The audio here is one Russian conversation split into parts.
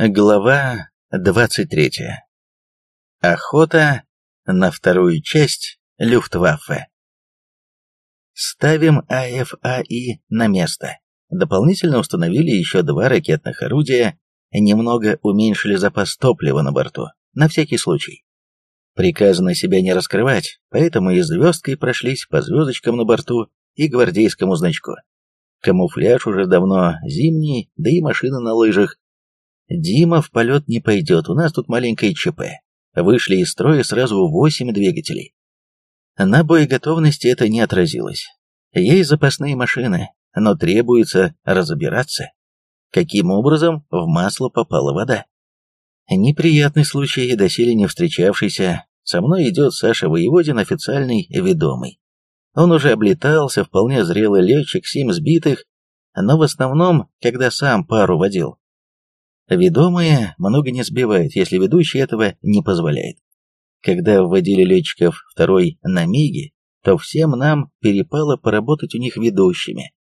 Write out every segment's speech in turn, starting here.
Глава 23. Охота на вторую часть Люфтваффе. Ставим АФАИ на место. Дополнительно установили еще два ракетных орудия, немного уменьшили запас топлива на борту, на всякий случай. Приказано себя не раскрывать, поэтому и звездкой прошлись по звездочкам на борту и гвардейскому значку. Камуфляж уже давно зимний, да и машины на лыжах Дима в полет не пойдет, у нас тут маленькое ЧП. Вышли из строя сразу восемь двигателей. На боеготовности это не отразилось. Есть запасные машины, но требуется разбираться, каким образом в масло попала вода. Неприятный случай, доселе не встречавшийся. Со мной идет Саша Воеводин, официальный ведомый. Он уже облетался, вполне зрелый летчик, семь сбитых, но в основном, когда сам пару водил, Ведомые много не сбивают, если ведущий этого не позволяет. Когда вводили летчиков второй на Миге, то всем нам перепало поработать у них ведущими.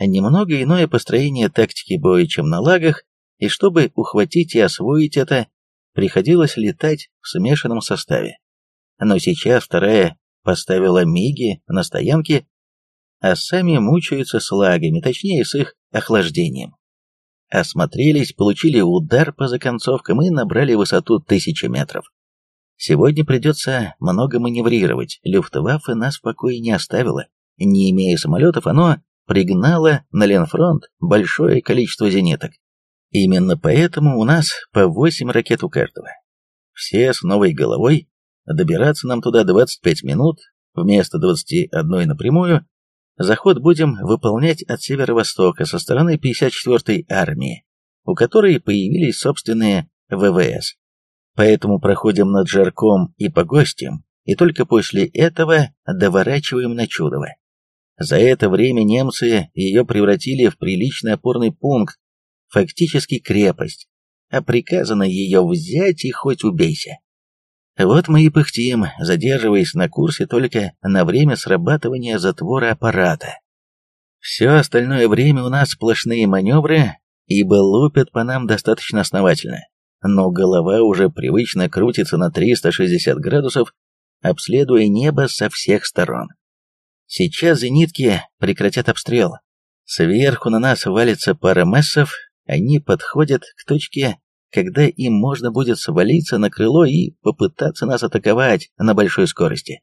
Немного иное построение тактики боя, чем на лагах, и чтобы ухватить и освоить это, приходилось летать в смешанном составе. Но сейчас вторая поставила Миги на стоянке, а сами мучаются с лагами, точнее с их охлаждением осмотрелись, получили удар по законцовкам и набрали высоту тысячи метров. Сегодня придется много маневрировать, Люфтваффе нас в покое не оставила. Не имея самолетов, оно пригнало на Ленфронт большое количество зениток. Именно поэтому у нас по 8 ракет у каждого. Все с новой головой, добираться нам туда 25 минут, вместо 21 напрямую, Заход будем выполнять от северо-востока со стороны 54-й армии, у которой появились собственные ВВС. Поэтому проходим над Жарком и Погостем, и только после этого доворачиваем на Чудово. За это время немцы ее превратили в приличный опорный пункт, фактически крепость, а приказано ее взять и хоть убейся. Вот мы и пыхтим, задерживаясь на курсе только на время срабатывания затвора аппарата. Все остальное время у нас сплошные маневры, ибо лупят по нам достаточно основательно. Но голова уже привычно крутится на 360 градусов, обследуя небо со всех сторон. Сейчас зенитки прекратят обстрел. Сверху на нас валится пара мессов, они подходят к точке когда им можно будет свалиться на крыло и попытаться нас атаковать на большой скорости.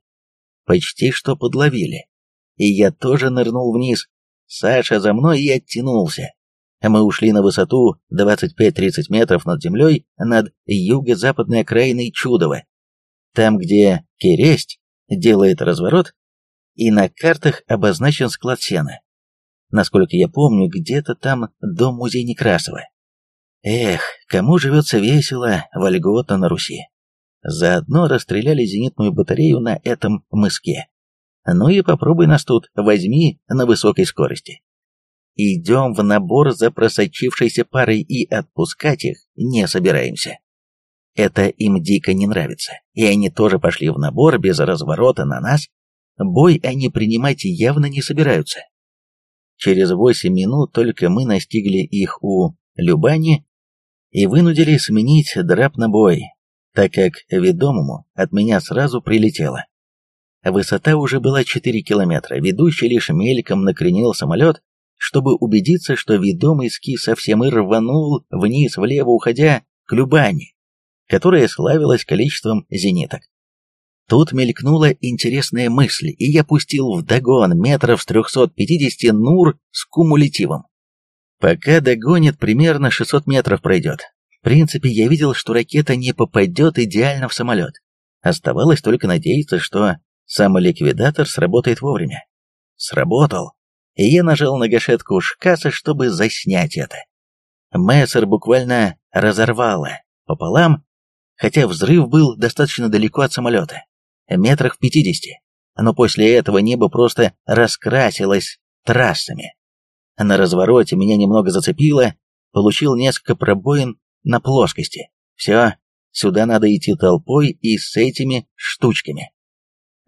Почти что подловили. И я тоже нырнул вниз. Саша за мной и оттянулся. Мы ушли на высоту 25-30 метров над землей над юго-западной окраиной Чудова. Там, где Кересть делает разворот, и на картах обозначен склад сена. Насколько я помню, где-то там дом музей Некрасова. Эх, кому живется весело, вольготно на Руси. Заодно расстреляли зенитную батарею на этом мыске. Ну и попробуй нас тут, возьми на высокой скорости. Идем в набор за просочившейся парой и отпускать их не собираемся. Это им дико не нравится, и они тоже пошли в набор без разворота на нас. Бой они принимать явно не собираются. Через восемь минут только мы настигли их у Любани и вынудили сменить драп на бой, так как ведомому от меня сразу прилетело. Высота уже была 4 километра, ведущий лишь мельком накренил самолет, чтобы убедиться, что ведомый ски совсем и рванул вниз влево, уходя к Любани, которая славилась количеством зениток. Тут мелькнула интересная мысль, и я пустил в догон метров с 350 Нур с кумулятивом. Пока догонит, примерно 600 метров пройдет. В принципе, я видел, что ракета не попадет идеально в самолет. Оставалось только надеяться, что самоликвидатор сработает вовремя. Сработал. И я нажал на гашетку шкаса, чтобы заснять это. Мессер буквально разорвало пополам, хотя взрыв был достаточно далеко от самолета, метрах в пятидесяти. Но после этого небо просто раскрасилось трассами. На развороте меня немного зацепило, получил несколько пробоин на плоскости. Все, сюда надо идти толпой и с этими штучками.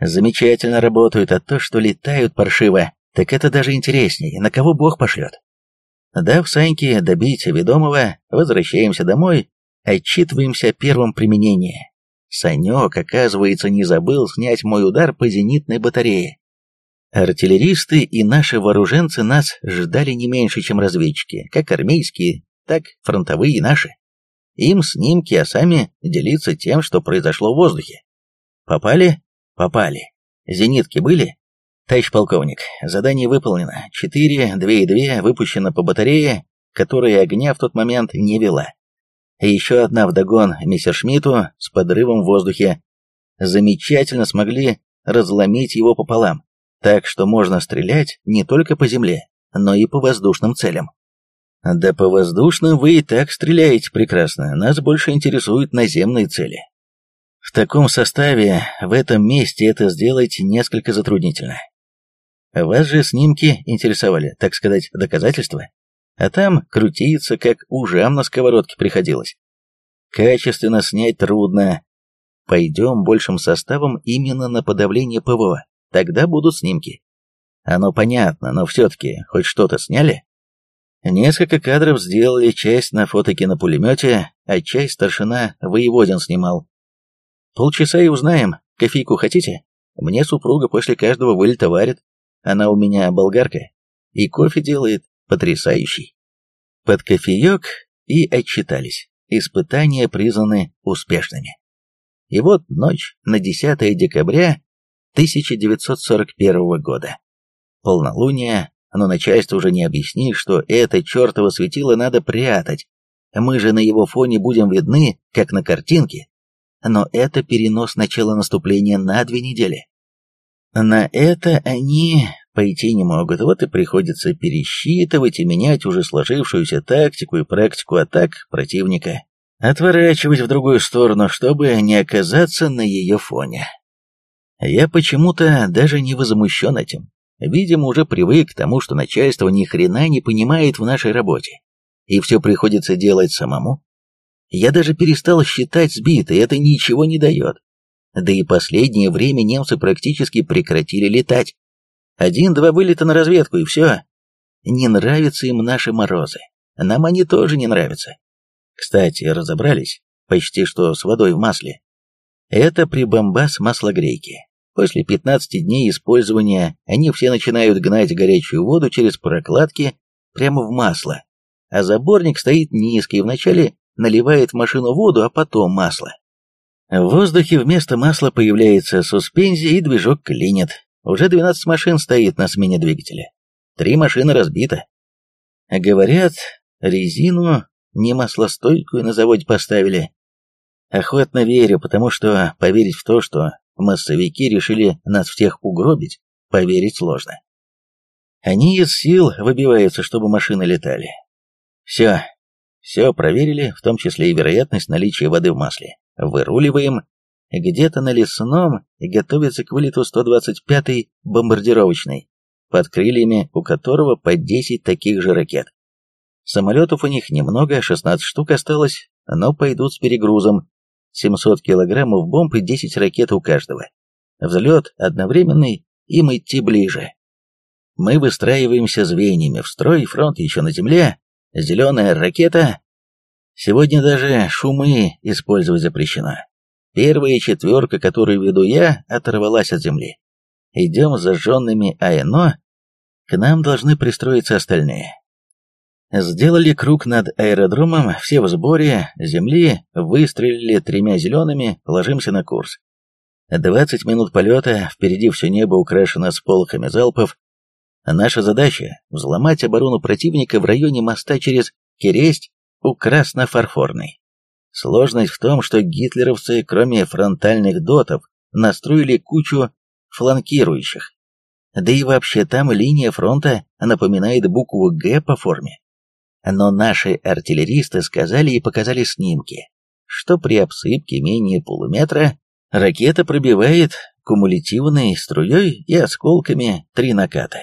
Замечательно работают, а то, что летают паршиво, так это даже интереснее, на кого Бог пошлет. Дав Саньке добить ведомого, возвращаемся домой, отчитываемся о первом применении. Санек, оказывается, не забыл снять мой удар по зенитной батарее. Артиллеристы и наши вооруженцы нас ждали не меньше, чем разведчики, как армейские, так фронтовые и наши. Им снимки, а сами делиться тем, что произошло в воздухе. Попали? Попали. Зенитки были? Товарищ полковник, задание выполнено. Четыре, две и две выпущено по батарее, которая огня в тот момент не вела. И еще одна вдогон Мессершмитту с подрывом в воздухе. Замечательно смогли разломить его пополам, так что можно стрелять не только по земле, но и по воздушным целям. Да по воздушным вы и так стреляете прекрасно, нас больше интересуют наземные цели. В таком составе, в этом месте это сделать несколько затруднительно. Вас же снимки интересовали, так сказать, доказательства? А там крутиться, как ужам на сковородке приходилось. Качественно снять трудно. Пойдем большим составом именно на подавление ПВО, тогда будут снимки. Оно понятно, но все-таки хоть что-то сняли? Несколько кадров сделали, часть на фотокинопулемете, а часть старшина Воеводин снимал. Полчаса и узнаем. Кофейку хотите? Мне супруга после каждого вылета варит. Она у меня болгарка. И кофе делает потрясающий. Под кофеек и отчитались. Испытания признаны успешными. И вот ночь на 10 декабря 1941 года. Полнолуние, но начальство уже не объяснит, что это чертово светило надо прятать. Мы же на его фоне будем видны, как на картинке, но это перенос начала наступления на две недели. На это они пойти не могут, вот и приходится пересчитывать и менять уже сложившуюся тактику и практику атак противника, отворачивать в другую сторону, чтобы не оказаться на ее фоне. Я почему-то даже не возмущен этим. Видимо, уже привык к тому, что начальство ни хрена не понимает в нашей работе, и все приходится делать самому. Я даже перестал считать сбитой, это ничего не дает. Да и последнее время немцы практически прекратили летать. Один-два вылета на разведку, и все. Не нравятся им наши морозы. Нам они тоже не нравятся. Кстати, разобрались, почти что с водой в масле. Это прибамбас маслогрейки. После 15 дней использования они все начинают гнать горячую воду через прокладки прямо в масло, а заборник стоит низкий вначале наливает в машину воду, а потом масло. В воздухе вместо масла появляется суспензия и движок клинит. Уже 12 машин стоит на смене двигателя. Три машины разбиты. Говорят, резину не маслостойкую на заводе поставили. Охотно верю, потому что поверить в то, что массовики решили нас всех угробить, поверить сложно. Они из сил выбиваются, чтобы машины летали. Все, все проверили, в том числе и вероятность наличия воды в масле. Выруливаем. Где-то на лесном готовится к вылету 125-й бомбардировочный, под крыльями у которого по 10 таких же ракет. Самолетов у них немного, 16 штук осталось, но пойдут с перегрузом. 700 килограммов бомб и 10 ракет у каждого. Взлет одновременный, им идти ближе. Мы выстраиваемся звеньями в строй, фронт еще на земле, Зеленая ракета. Сегодня даже шумы использовать запрещено. Первая четверка, которую веду я, оторвалась от земли. Идем с зажженными АНО. К нам должны пристроиться остальные. Сделали круг над аэродромом, все в сборе, земли, выстрелили тремя зелеными, ложимся на курс. 20 минут полета, впереди все небо украшено сполохами залпов, Наша задача – взломать оборону противника в районе моста через Кересть у Краснофарфорной. Сложность в том, что гитлеровцы, кроме фронтальных дотов, настроили кучу фланкирующих. Да и вообще там линия фронта напоминает букву «Г» по форме. Но наши артиллеристы сказали и показали снимки, что при обсыпке менее полуметра ракета пробивает кумулятивной струей и осколками три наката.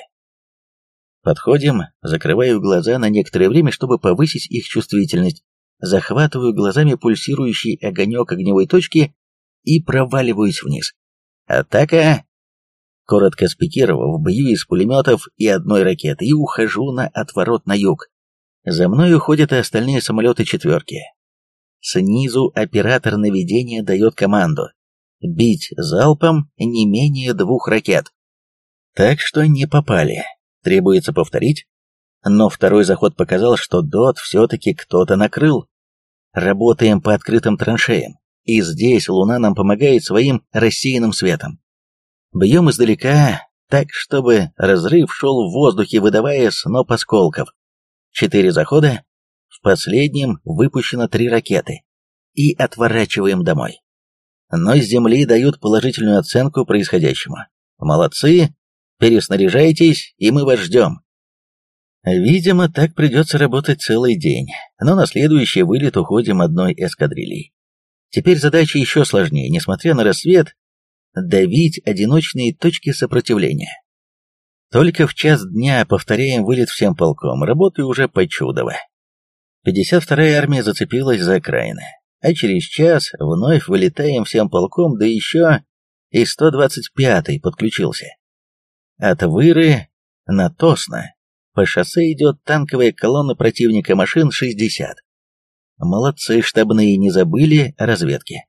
Подходим, закрываю глаза на некоторое время, чтобы повысить их чувствительность, захватываю глазами пульсирующий огонек огневой точки и проваливаюсь вниз. Атака! Коротко спикировав, бью из пулеметов и одной ракеты и ухожу на отворот на юг. За мной уходят и остальные самолеты четверки. Снизу оператор наведения дает команду бить залпом не менее двух ракет. Так что не попали. Требуется повторить. Но второй заход показал, что ДОТ все-таки кто-то накрыл. Работаем по открытым траншеям, и здесь Луна нам помогает своим рассеянным светом. Бьем издалека, так, чтобы разрыв шел в воздухе, выдавая сноп осколков. Четыре захода, в последнем выпущено три ракеты. И отворачиваем домой. Но с Земли дают положительную оценку происходящему. Молодцы, переснаряжайтесь, и мы вас ждем. Видимо, так придется работать целый день, но на следующий вылет уходим одной эскадрильей. Теперь задача еще сложнее, несмотря на рассвет, давить одиночные точки сопротивления. Только в час дня повторяем вылет всем полком, работаю уже почудово. 52-я армия зацепилась за окраины, а через час вновь вылетаем всем полком, да еще и 125-й подключился. От Выры на Тосно по шоссе идет танковая колонна противника машин 60. Молодцы штабные не забыли о разведке.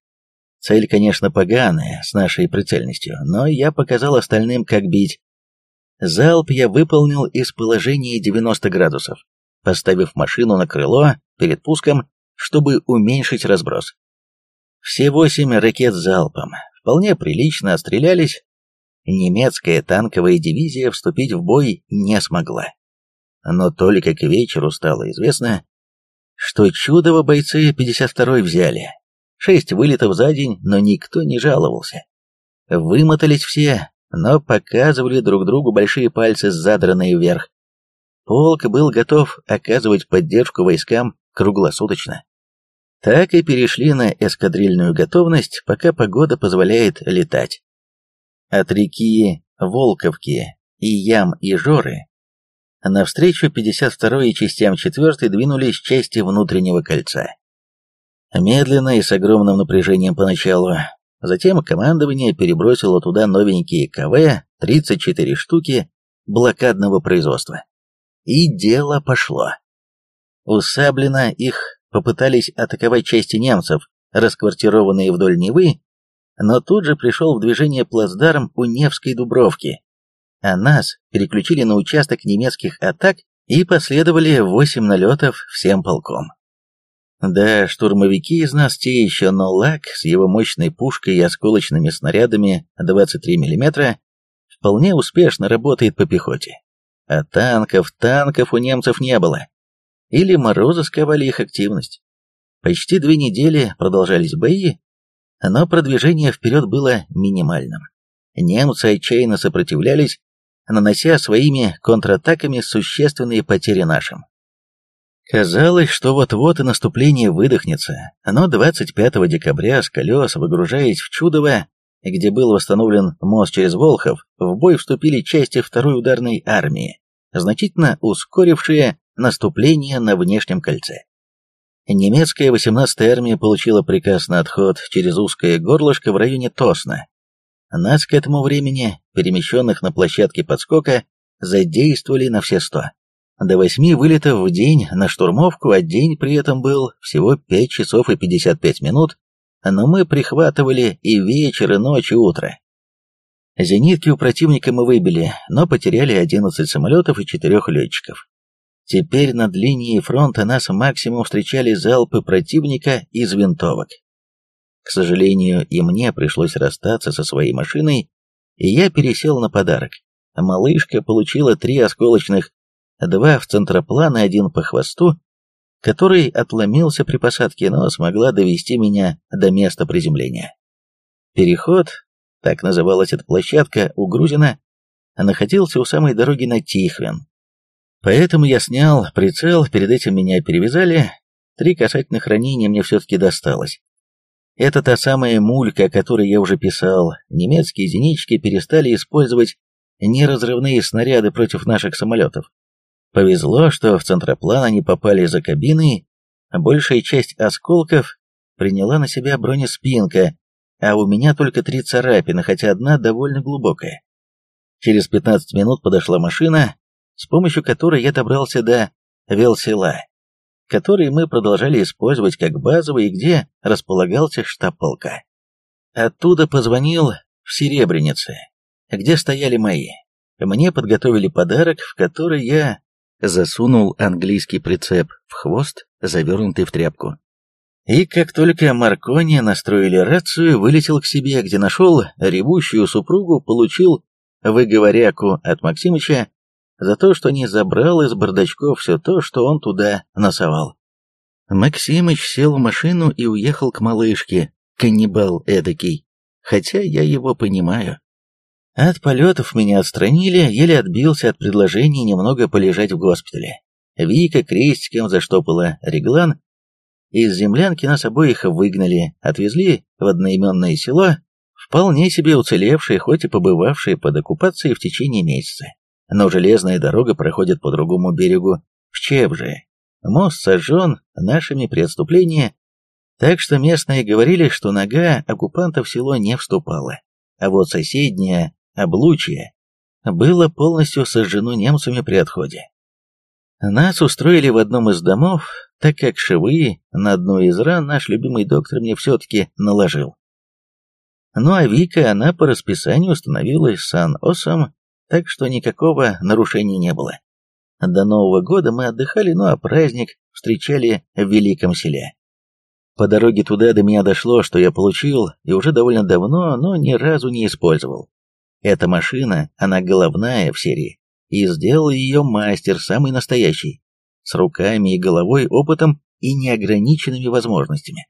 Цель, конечно, поганая, с нашей прицельностью, но я показал остальным, как бить. Залп я выполнил из положения 90 градусов, поставив машину на крыло перед пуском, чтобы уменьшить разброс. Все восемь ракет залпом вполне прилично отстрелялись. Немецкая танковая дивизия вступить в бой не смогла но только к вечеру стало известно, что чудово бойцы 52-й взяли. Шесть вылетов за день, но никто не жаловался. Вымотались все, но показывали друг другу большие пальцы, задранные вверх. Полк был готов оказывать поддержку войскам круглосуточно. Так и перешли на эскадрильную готовность, пока погода позволяет летать. От реки Волковки и Ям и Жоры Навстречу 52-й частям 4-й двинулись части внутреннего кольца. Медленно и с огромным напряжением поначалу. Затем командование перебросило туда новенькие КВ, 34 штуки, блокадного производства. И дело пошло. У Саблина их попытались атаковать части немцев, расквартированные вдоль Невы, но тут же пришел в движение плацдарм у Невской Дубровки, а нас переключили на участок немецких атак и последовали восемь налетов всем полком. Да, штурмовики из нас те еще, но Лак с его мощной пушкой и осколочными снарядами 23 мм вполне успешно работает по пехоте. А танков, танков у немцев не было. Или морозы сковали их активность. Почти две недели продолжались бои, но продвижение вперед было минимальным. Немцы отчаянно сопротивлялись, нанося своими контратаками существенные потери нашим. Казалось, что вот-вот и наступление выдохнется, но 25 декабря с колес, выгружаясь в Чудово, где был восстановлен мост через Волхов, в бой вступили части второй ударной армии, значительно ускорившие наступление на внешнем кольце. Немецкая 18-я армия получила приказ на отход через узкое горлышко в районе Тосна, нас к этому времени, перемещенных на площадке подскока, задействовали на все сто. До восьми вылетов в день на штурмовку, а день при этом был всего 5 часов и 55 минут, но мы прихватывали и вечер, и ночь, и утро. Зенитки у противника мы выбили, но потеряли 11 самолетов и 4 летчиков. Теперь над линией фронта нас максимум встречали залпы противника из винтовок. К сожалению, и мне пришлось расстаться со своей машиной, и я пересел на подарок. Малышка получила три осколочных, два в центроплан и один по хвосту, который отломился при посадке, но смогла довести меня до места приземления. Переход, так называлась эта площадка у Грузина, находился у самой дороги на Тихвин. Поэтому я снял прицел, перед этим меня перевязали, три касательных ранения мне все-таки досталось. Это та самая мулька, о которой я уже писал. Немецкие зенитчики перестали использовать неразрывные снаряды против наших самолетов. Повезло, что в центроплан они попали за кабиной, большая часть осколков приняла на себя бронеспинка, а у меня только три царапины, хотя одна довольно глубокая. Через 15 минут подошла машина, с помощью которой я добрался до Велсела, который мы продолжали использовать как базовый и где располагался штаб полка. Оттуда позвонил в Серебрянице, где стояли мои. Мне подготовили подарок, в который я засунул английский прицеп в хвост, завернутый в тряпку. И как только Маркони настроили рацию, вылетел к себе, где нашел ревущую супругу, получил выговоряку от Максимыча за то, что не забрал из бардачков все то, что он туда носовал. Максимыч сел в машину и уехал к малышке, каннибал эдакий, хотя я его понимаю. От полетов меня отстранили, еле отбился от предложения немного полежать в госпитале. Вика крестиком заштопала реглан, из землянки нас обоих выгнали, отвезли в одноименное село, вполне себе уцелевшее, хоть и побывавшее под оккупацией в течение месяца. Но железная дорога проходит по другому берегу, в Чебже. Мост сожжен нашими преступлениями, так что местные говорили, что нога оккупантов в село не вступала. А вот соседнее, Облучье, было полностью сожжено немцами при отходе. Нас устроили в одном из домов, так как швы на одну из ран наш любимый доктор мне все-таки наложил. Ну а Вика, она по расписанию становилась сан-осом, так что никакого нарушения не было. До Нового года мы отдыхали, ну а праздник встречали в Великом селе. По дороге туда до меня дошло, что я получил, и уже довольно давно, но ни разу не использовал. Эта машина, она головная в серии, и сделал ее мастер, самый настоящий, с руками и головой, опытом и неограниченными возможностями.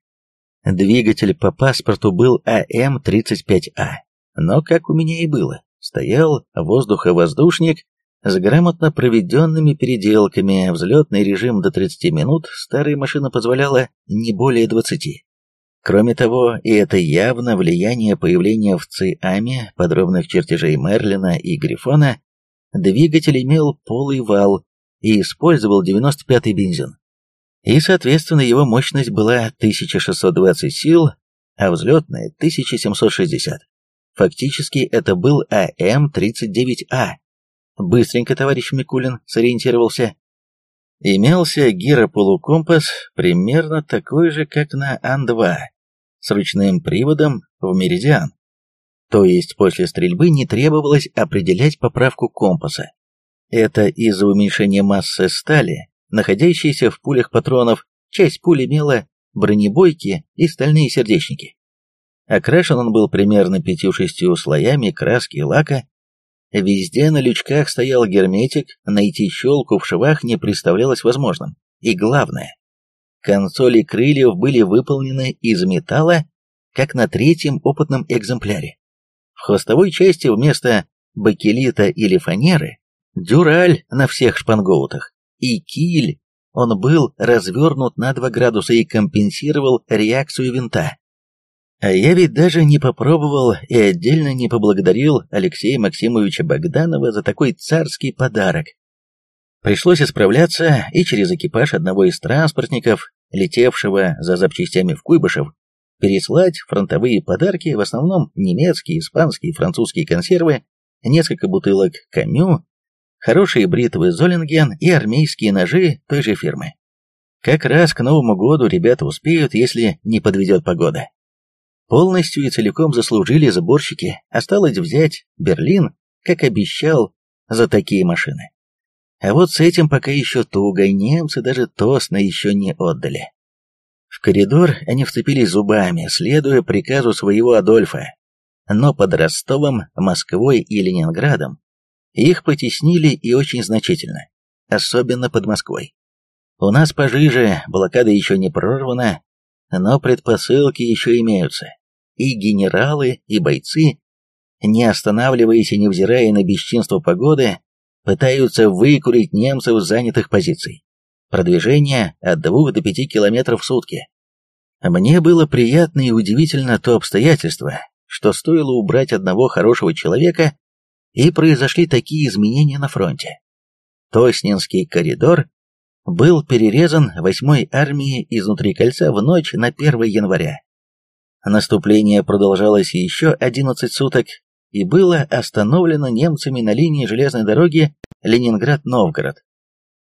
Двигатель по паспорту был АМ-35А, но, как у меня и было, стоял воздуховоздушник с грамотно проведенными переделками, взлетный режим до 30 минут, старая машина позволяла не более 20. Кроме того, и это явно влияние появления в ЦИАМе подробных чертежей Мерлина и Грифона, двигатель имел полый вал и использовал 95-й бензин. И, соответственно, его мощность была 1620 сил, а взлетная 1760. Фактически это был АМ-39А. Быстренько товарищ Микулин сориентировался. Имелся гирополукомпас, примерно такой же, как на Ан-2, с ручным приводом в меридиан. То есть после стрельбы не требовалось определять поправку компаса. Это из-за уменьшения массы стали, находящейся в пулях патронов, часть пуль имела бронебойки и стальные сердечники. Окрашен он был примерно пятью-шестью слоями краски и лака, Везде на лючках стоял герметик, найти щелку в швах не представлялось возможным. И главное, консоли крыльев были выполнены из металла, как на третьем опытном экземпляре. В хвостовой части вместо бакелита или фанеры дюраль на всех шпангоутах, и киль, он был развернут на 2 градуса и компенсировал реакцию винта. А я ведь даже не попробовал и отдельно не поблагодарил Алексея Максимовича Богданова за такой царский подарок. Пришлось исправляться и через экипаж одного из транспортников, летевшего за запчастями в Куйбышев, переслать фронтовые подарки, в основном немецкие, испанские, французские консервы, несколько бутылок камю, хорошие бритвы Золинген и армейские ножи той же фирмы. Как раз к Новому году ребята успеют, если не подведет погода. Полностью и целиком заслужили сборщики, осталось взять Берлин, как обещал, за такие машины. А вот с этим пока еще туго, немцы даже тосно еще не отдали. В коридор они вцепились зубами, следуя приказу своего Адольфа. Но под Ростовом, Москвой и Ленинградом их потеснили и очень значительно, особенно под Москвой. У нас пожиже, блокада еще не прорвана, но предпосылки еще имеются и генералы, и бойцы, не останавливаясь и невзирая на бесчинство погоды, пытаются выкурить немцев с занятых позиций. Продвижение от 2 до 5 километров в сутки. Мне было приятно и удивительно то обстоятельство, что стоило убрать одного хорошего человека, и произошли такие изменения на фронте. Тоснинский коридор был перерезан 8-й армией изнутри кольца в ночь на 1 января. Наступление продолжалось еще 11 суток и было остановлено немцами на линии железной дороги Ленинград-Новгород.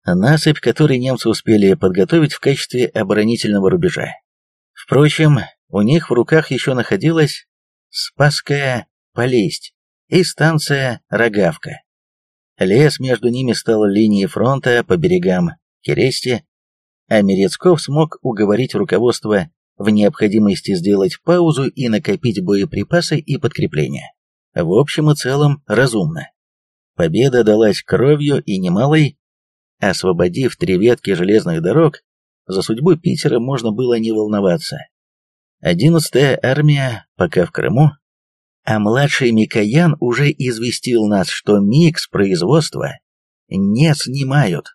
насыпь, которую немцы успели подготовить в качестве оборонительного рубежа. Впрочем, у них в руках еще находилась Спасская Полесть и станция Рогавка. Лес между ними стал линией фронта по берегам Керести, а Мерецков смог уговорить руководство в необходимости сделать паузу и накопить боеприпасы и подкрепления. В общем и целом разумно. Победа далась кровью и немалой. Освободив три ветки железных дорог, за судьбу Питера можно было не волноваться. Одиннадцатая армия пока в Крыму, а младший Микоян уже известил нас, что микс производства не снимают.